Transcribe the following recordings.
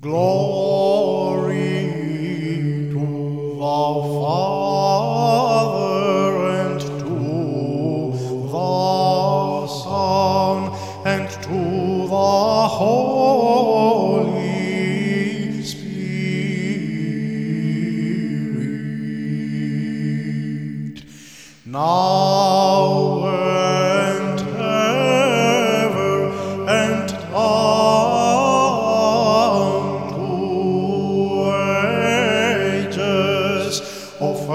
Glory to the Father and to the Son and to the Holy Spirit. Now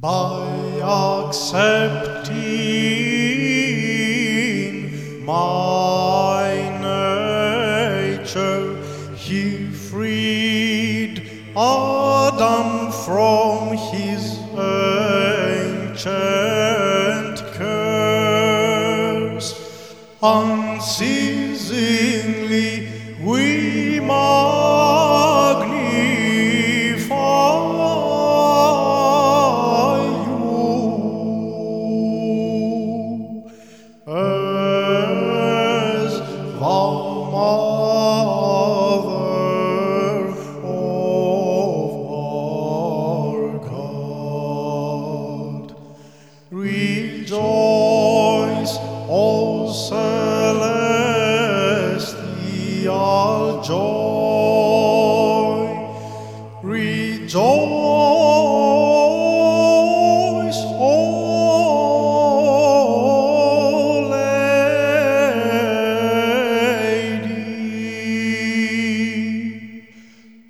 by accepting my nature, he freed Adam from his ancient curse. Unceasingly we Rejoice, O celestial joy. Rejoice, O Lady.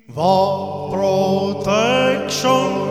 The protection